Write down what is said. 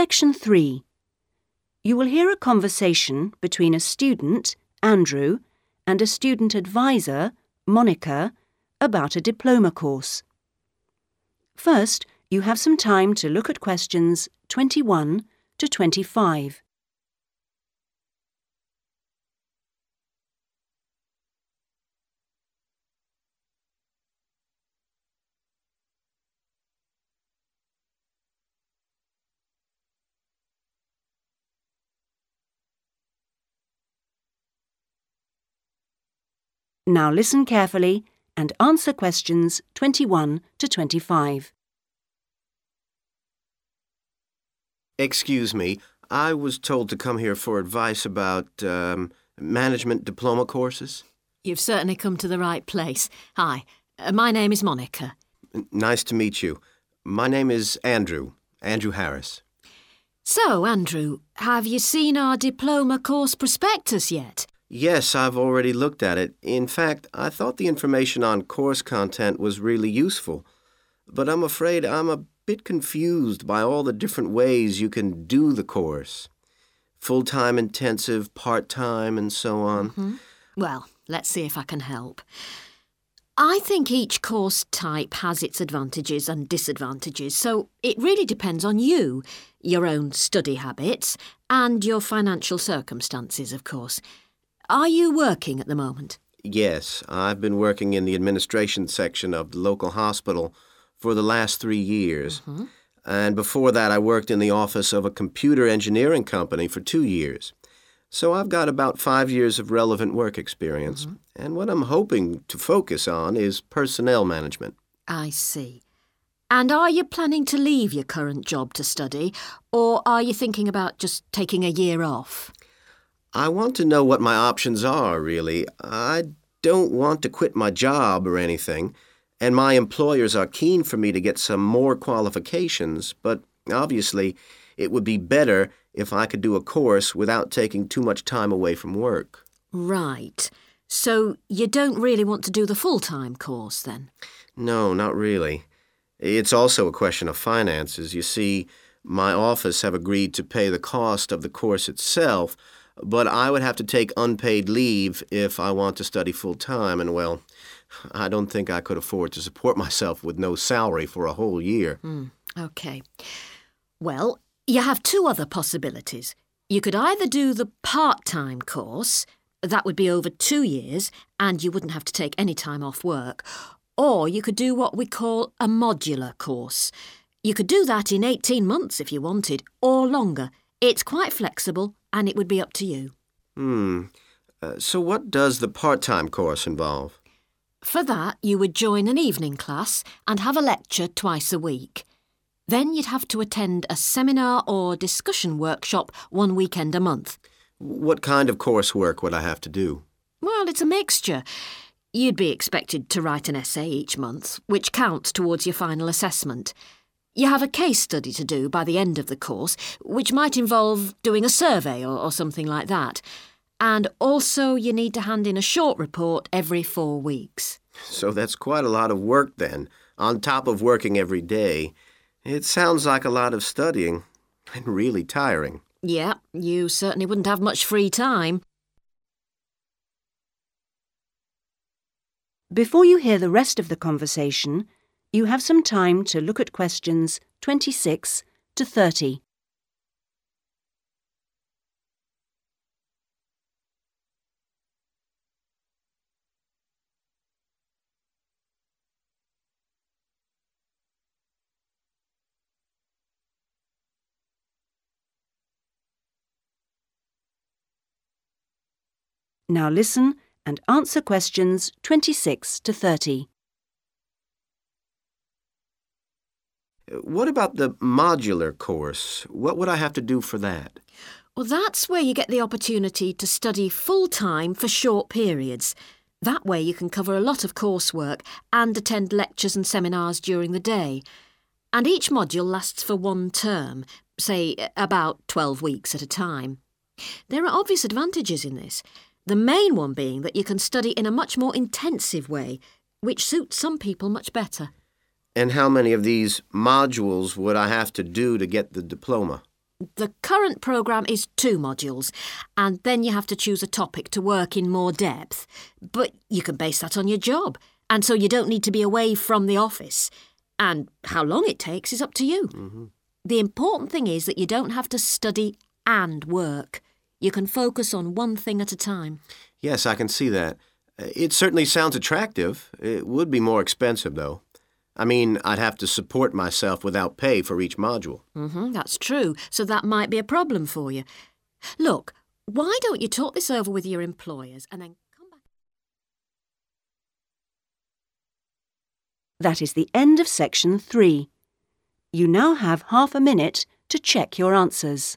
Section 3. You will hear a conversation between a student, Andrew, and a student advisor, Monica, about a diploma course. First, you have some time to look at questions 21 to 25. Now listen carefully and answer questions 21 to 25. Excuse me, I was told to come here for advice about um, management diploma courses. You've certainly come to the right place. Hi, uh, my name is Monica. N- Nice to meet you. My name is Andrew, Andrew Harris. So, Andrew, have you seen our diploma course prospectus yet? Yes, I've already looked at it. In fact, I thought the information on course content was really useful. But I'm afraid I'm a bit confused by all the different ways you can do the course full time intensive, part time, and so on. Mm-hmm. Well, let's see if I can help. I think each course type has its advantages and disadvantages, so it really depends on you, your own study habits, and your financial circumstances, of course. Are you working at the moment? Yes, I've been working in the administration section of the local hospital for the last three years. Mm-hmm. And before that, I worked in the office of a computer engineering company for two years. So I've got about five years of relevant work experience. Mm-hmm. And what I'm hoping to focus on is personnel management. I see. And are you planning to leave your current job to study, or are you thinking about just taking a year off? I want to know what my options are, really. I don't want to quit my job or anything, and my employers are keen for me to get some more qualifications, but obviously it would be better if I could do a course without taking too much time away from work. Right. So you don't really want to do the full time course then? No, not really. It's also a question of finances. You see, my office have agreed to pay the cost of the course itself, but I would have to take unpaid leave if I want to study full time, and well, I don't think I could afford to support myself with no salary for a whole year. Hmm, OK. Well, you have two other possibilities. You could either do the part time course, that would be over two years, and you wouldn't have to take any time off work, or you could do what we call a modular course. You could do that in 18 months if you wanted, or longer. It's quite flexible, and it would be up to you. Hmm. Uh, so, what does the part time course involve? For that, you would join an evening class and have a lecture twice a week. Then you'd have to attend a seminar or discussion workshop one weekend a month. What kind of coursework would I have to do? Well, it's a mixture. You'd be expected to write an essay each month, which counts towards your final assessment. You have a case study to do by the end of the course, which might involve doing a survey or, or something like that. And also, you need to hand in a short report every four weeks. So that's quite a lot of work then, on top of working every day. It sounds like a lot of studying, and really tiring. Yeah, you certainly wouldn't have much free time. Before you hear the rest of the conversation, you have some time to look at questions 26 to 30. Now listen and answer questions 26 to 30. What about the modular course? What would I have to do for that? Well, that's where you get the opportunity to study full time for short periods. That way, you can cover a lot of coursework and attend lectures and seminars during the day. And each module lasts for one term, say about 12 weeks at a time. There are obvious advantages in this. The main one being that you can study in a much more intensive way, which suits some people much better. And how many of these modules would I have to do to get the diploma? The current programme is two modules, and then you have to choose a topic to work in more depth. But you can base that on your job, and so you don't need to be away from the office. And how long it takes is up to you. Mm-hmm. The important thing is that you don't have to study and work. You can focus on one thing at a time. Yes, I can see that. Uh, It certainly sounds attractive. It would be more expensive, though. I mean, I'd have to support myself without pay for each module. Mm-hmm, that's true, so that might be a problem for you. Look, why don't you talk this over with your employers and then come back? That is the end of section three. You now have half a minute to check your answers.